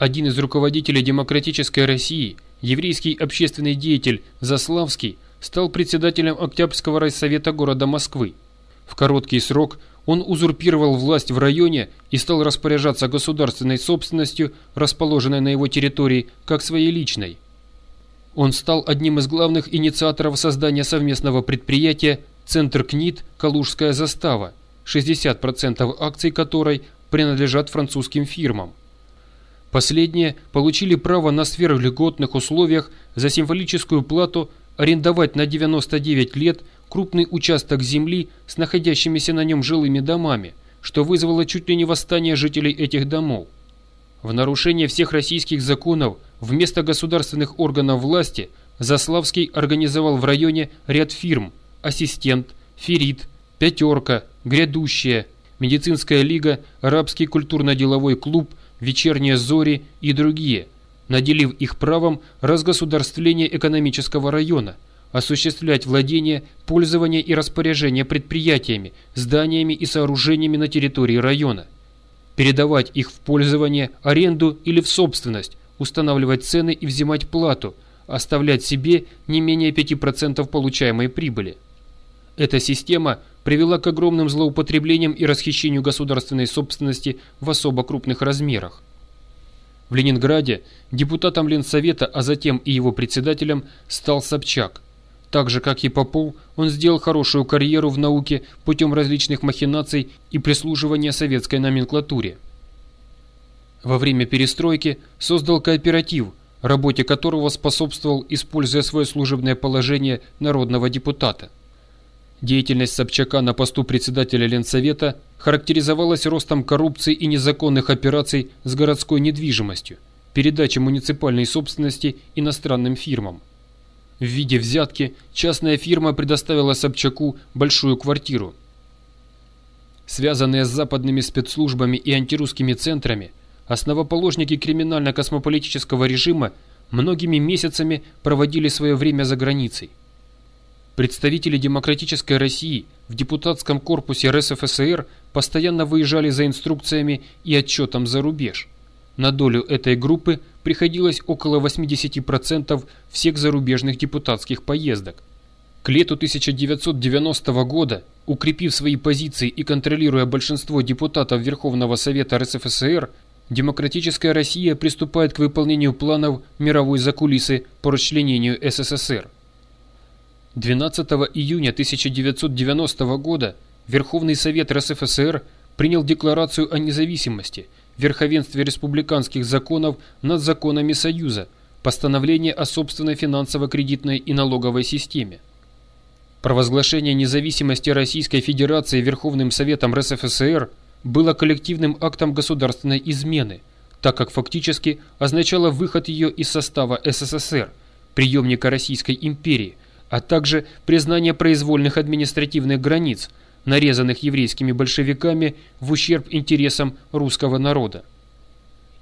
Один из руководителей демократической России, еврейский общественный деятель Заславский, стал председателем Октябрьского райсовета города Москвы. В короткий срок он узурпировал власть в районе и стал распоряжаться государственной собственностью, расположенной на его территории, как своей личной. Он стал одним из главных инициаторов создания совместного предприятия «Центр КНИТ. Калужская застава», 60% акций которой принадлежат французским фирмам. Последние получили право на сверхльготных условиях за символическую плату арендовать на 99 лет крупный участок земли с находящимися на нем жилыми домами, что вызвало чуть ли не восстание жителей этих домов. В нарушение всех российских законов вместо государственных органов власти Заславский организовал в районе ряд фирм «Ассистент», «Ферит», «Пятерка», «Грядущая», «Медицинская лига», «Арабский культурно-деловой клуб», «Вечерние зори» и другие, наделив их правом разгосударствления экономического района – осуществлять владение, пользование и распоряжение предприятиями, зданиями и сооружениями на территории района, передавать их в пользование, аренду или в собственность, устанавливать цены и взимать плату, оставлять себе не менее 5% получаемой прибыли. Эта система привела к огромным злоупотреблениям и расхищению государственной собственности в особо крупных размерах. В Ленинграде депутатом Ленсовета, а затем и его председателем стал Собчак – так же, как и Попов, он сделал хорошую карьеру в науке путем различных махинаций и прислуживания советской номенклатуре. Во время перестройки создал кооператив, работе которого способствовал, используя свое служебное положение народного депутата. Деятельность Собчака на посту председателя Ленсовета характеризовалась ростом коррупции и незаконных операций с городской недвижимостью, передачей муниципальной собственности иностранным фирмам. В виде взятки частная фирма предоставила Собчаку большую квартиру. Связанные с западными спецслужбами и антирусскими центрами, основоположники криминально-космополитического режима многими месяцами проводили свое время за границей. Представители демократической России в депутатском корпусе РСФСР постоянно выезжали за инструкциями и отчетом за рубеж – на долю этой группы приходилось около 80% всех зарубежных депутатских поездок. К лету 1990 года, укрепив свои позиции и контролируя большинство депутатов Верховного Совета РСФСР, Демократическая Россия приступает к выполнению планов мировой закулисы по расчленению СССР. 12 июня 1990 года Верховный Совет РСФСР принял Декларацию о независимости – верховенстве республиканских законов над законами Союза, постановление о собственной финансово-кредитной и налоговой системе. Провозглашение независимости Российской Федерации Верховным Советом РСФСР было коллективным актом государственной измены, так как фактически означало выход ее из состава СССР, приемника Российской империи, а также признание произвольных административных границ – нарезанных еврейскими большевиками в ущерб интересам русского народа.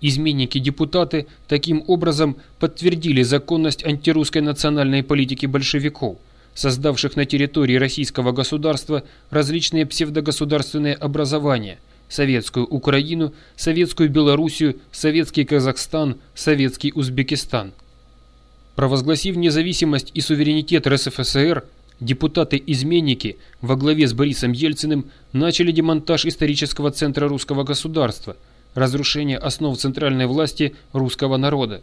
Изменники-депутаты таким образом подтвердили законность антирусской национальной политики большевиков, создавших на территории российского государства различные псевдогосударственные образования – Советскую Украину, Советскую Белоруссию, Советский Казахстан, Советский Узбекистан. Провозгласив независимость и суверенитет РСФСР, депутаты-изменники во главе с Борисом Ельциным начали демонтаж исторического центра русского государства, разрушение основ центральной власти русского народа.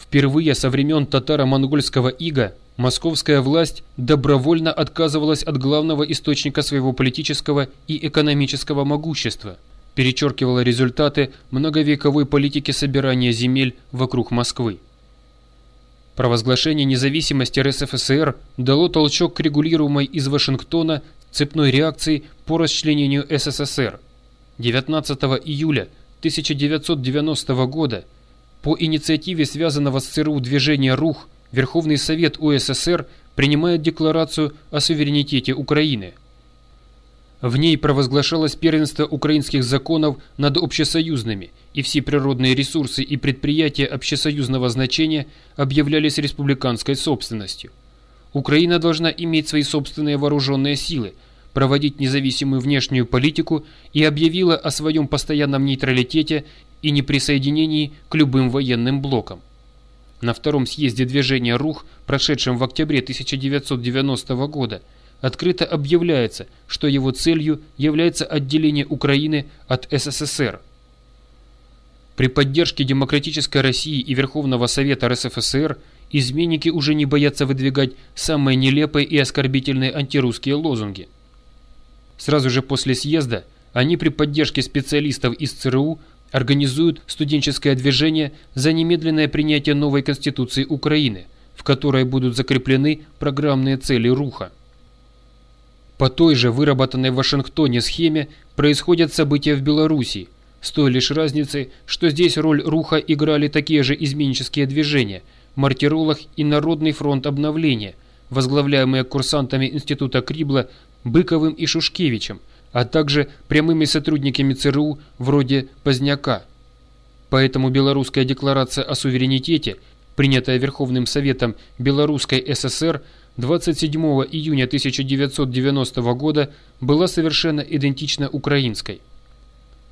Впервые со времен татаро-монгольского ига московская власть добровольно отказывалась от главного источника своего политического и экономического могущества, перечеркивала результаты многовековой политики собирания земель вокруг Москвы. Провозглашение независимости РСФСР дало толчок к регулируемой из Вашингтона цепной реакции по расчленению СССР. 19 июля 1990 года по инициативе связанного с ЦРУ движения РУХ Верховный Совет УССР принимает декларацию о суверенитете Украины – в ней провозглашалось первенство украинских законов над общесоюзными, и все природные ресурсы и предприятия общесоюзного значения объявлялись республиканской собственностью. Украина должна иметь свои собственные вооруженные силы, проводить независимую внешнюю политику и объявила о своем постоянном нейтралитете и неприсоединении к любым военным блокам. На втором съезде движения РУХ, прошедшем в октябре 1990 года, открыто объявляется, что его целью является отделение Украины от СССР. При поддержке Демократической России и Верховного Совета РСФСР изменники уже не боятся выдвигать самые нелепые и оскорбительные антирусские лозунги. Сразу же после съезда они при поддержке специалистов из ЦРУ организуют студенческое движение за немедленное принятие новой Конституции Украины, в которой будут закреплены программные цели РУХа. По той же выработанной в Вашингтоне схеме происходят события в Белоруссии, с той лишь разницей, что здесь роль Руха играли такие же изменнические движения – Мартиролог и Народный фронт обновления, возглавляемые курсантами Института Крибла Быковым и Шушкевичем, а также прямыми сотрудниками ЦРУ вроде Поздняка. Поэтому Белорусская декларация о суверенитете, принятая Верховным Советом Белорусской ССР – 27 июня 1990 года была совершенно идентична украинской.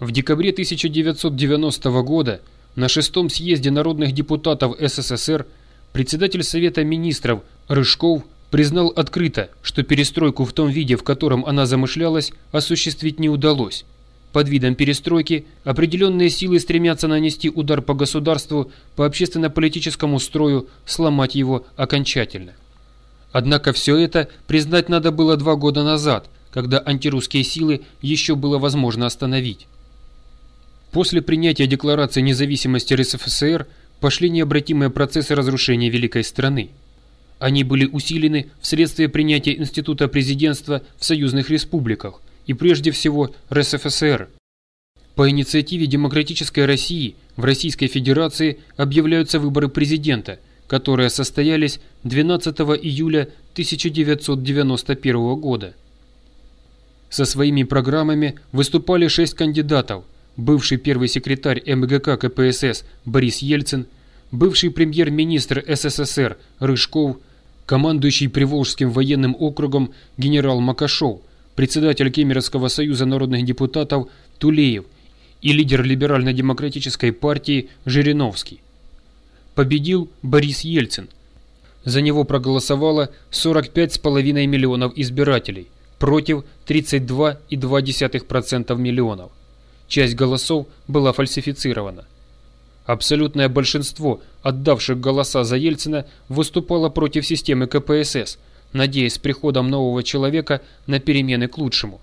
В декабре 1990 года на шестом съезде народных депутатов СССР председатель Совета министров Рыжков признал открыто, что перестройку в том виде, в котором она замышлялась, осуществить не удалось. Под видом перестройки определенные силы стремятся нанести удар по государству, по общественно-политическому строю, сломать его окончательно. Однако все это признать надо было два года назад, когда антирусские силы еще было возможно остановить. После принятия Декларации независимости РСФСР пошли необратимые процессы разрушения великой страны. Они были усилены вследствие принятия института президентства в союзных республиках и прежде всего РСФСР. По инициативе Демократической России в Российской Федерации объявляются выборы президента – которые состоялись 12 июля 1991 года. Со своими программами выступали шесть кандидатов, бывший первый секретарь МГК КПСС Борис Ельцин, бывший премьер-министр СССР Рыжков, командующий Приволжским военным округом генерал Макашов, председатель Кемеровского союза народных депутатов Тулеев и лидер либерально-демократической партии Жириновский победил Борис Ельцин. За него проголосовало 45,5 миллионов избирателей, против 32,2% миллионов. Часть голосов была фальсифицирована. Абсолютное большинство отдавших голоса за Ельцина выступало против системы КПСС, надеясь с приходом нового человека на перемены к лучшему.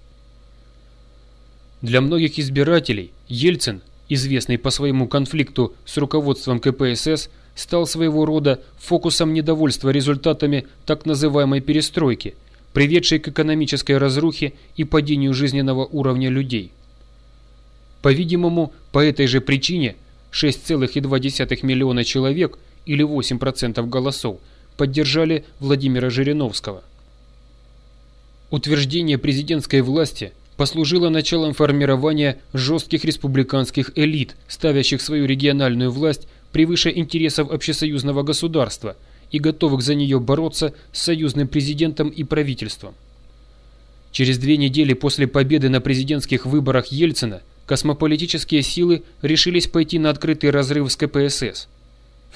Для многих избирателей Ельцин, известный по своему конфликту с руководством КПСС, стал своего рода фокусом недовольства результатами так называемой перестройки, приведшей к экономической разрухе и падению жизненного уровня людей. По-видимому, по этой же причине 6,2 миллиона человек или 8% голосов поддержали Владимира Жириновского. Утверждение президентской власти послужило началом формирования жестких республиканских элит, ставящих свою региональную власть превыше интересов общесоюзного государства и готовых за нее бороться с союзным президентом и правительством. Через две недели после победы на президентских выборах Ельцина космополитические силы решились пойти на открытый разрыв с КПСС.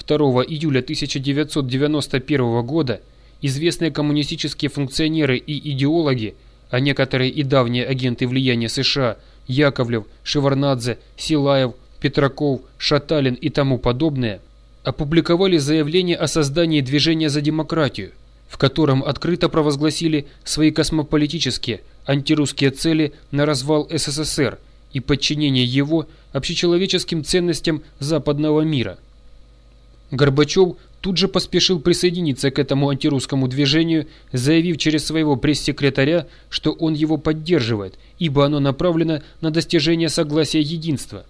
2 июля 1991 года известные коммунистические функционеры и идеологи, а некоторые и давние агенты влияния США Яковлев, Шеварнадзе, Силаев, Петраков, Шаталин и тому подобное опубликовали заявление о создании движения за демократию, в котором открыто провозгласили свои космополитические, антирусские цели на развал СССР и подчинение его общечеловеческим ценностям западного мира. Горбачев тут же поспешил присоединиться к этому антирусскому движению, заявив через своего пресс-секретаря, что он его поддерживает, ибо оно направлено на достижение согласия единства –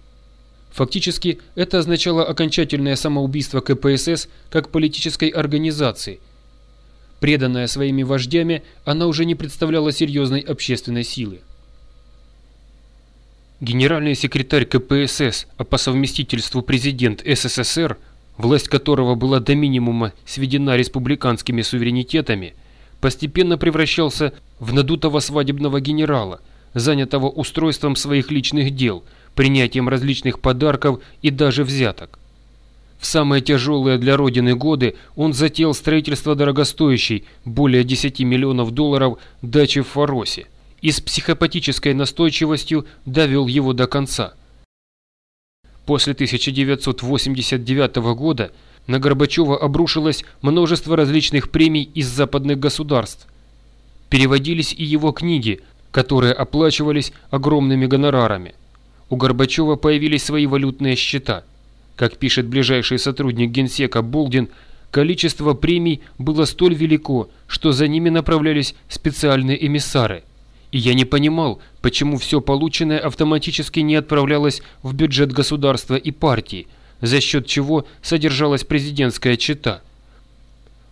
Фактически, это означало окончательное самоубийство КПСС как политической организации. Преданная своими вождями, она уже не представляла серьезной общественной силы. Генеральный секретарь КПСС, а по совместительству президент СССР, власть которого была до минимума сведена республиканскими суверенитетами, постепенно превращался в надутого свадебного генерала, занятого устройством своих личных дел – принятием различных подарков и даже взяток. В самые тяжелые для Родины годы он затеял строительство дорогостоящей, более 10 миллионов долларов, дачи в Фаросе и с психопатической настойчивостью довел его до конца. После 1989 года на Горбачева обрушилось множество различных премий из западных государств. Переводились и его книги, которые оплачивались огромными гонорарами. У Горбачева появились свои валютные счета. Как пишет ближайший сотрудник Генсека Болдин, количество премий было столь велико, что за ними направлялись специальные эмиссары. И я не понимал, почему все полученное автоматически не отправлялось в бюджет государства и партии, за счет чего содержалась президентская чета.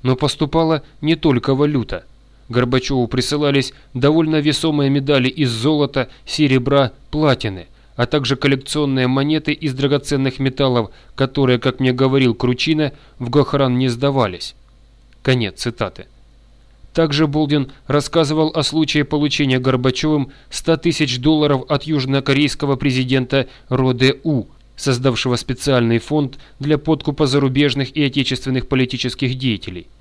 Но поступала не только валюта. Горбачеву присылались довольно весомые медали из золота, серебра, платины, а также коллекционные монеты из драгоценных металлов, которые, как мне говорил Кручина, в Гохран не сдавались. Конец цитаты. Также Болдин рассказывал о случае получения Горбачевым 100 тысяч долларов от южнокорейского президента Роде У, создавшего специальный фонд для подкупа зарубежных и отечественных политических деятелей –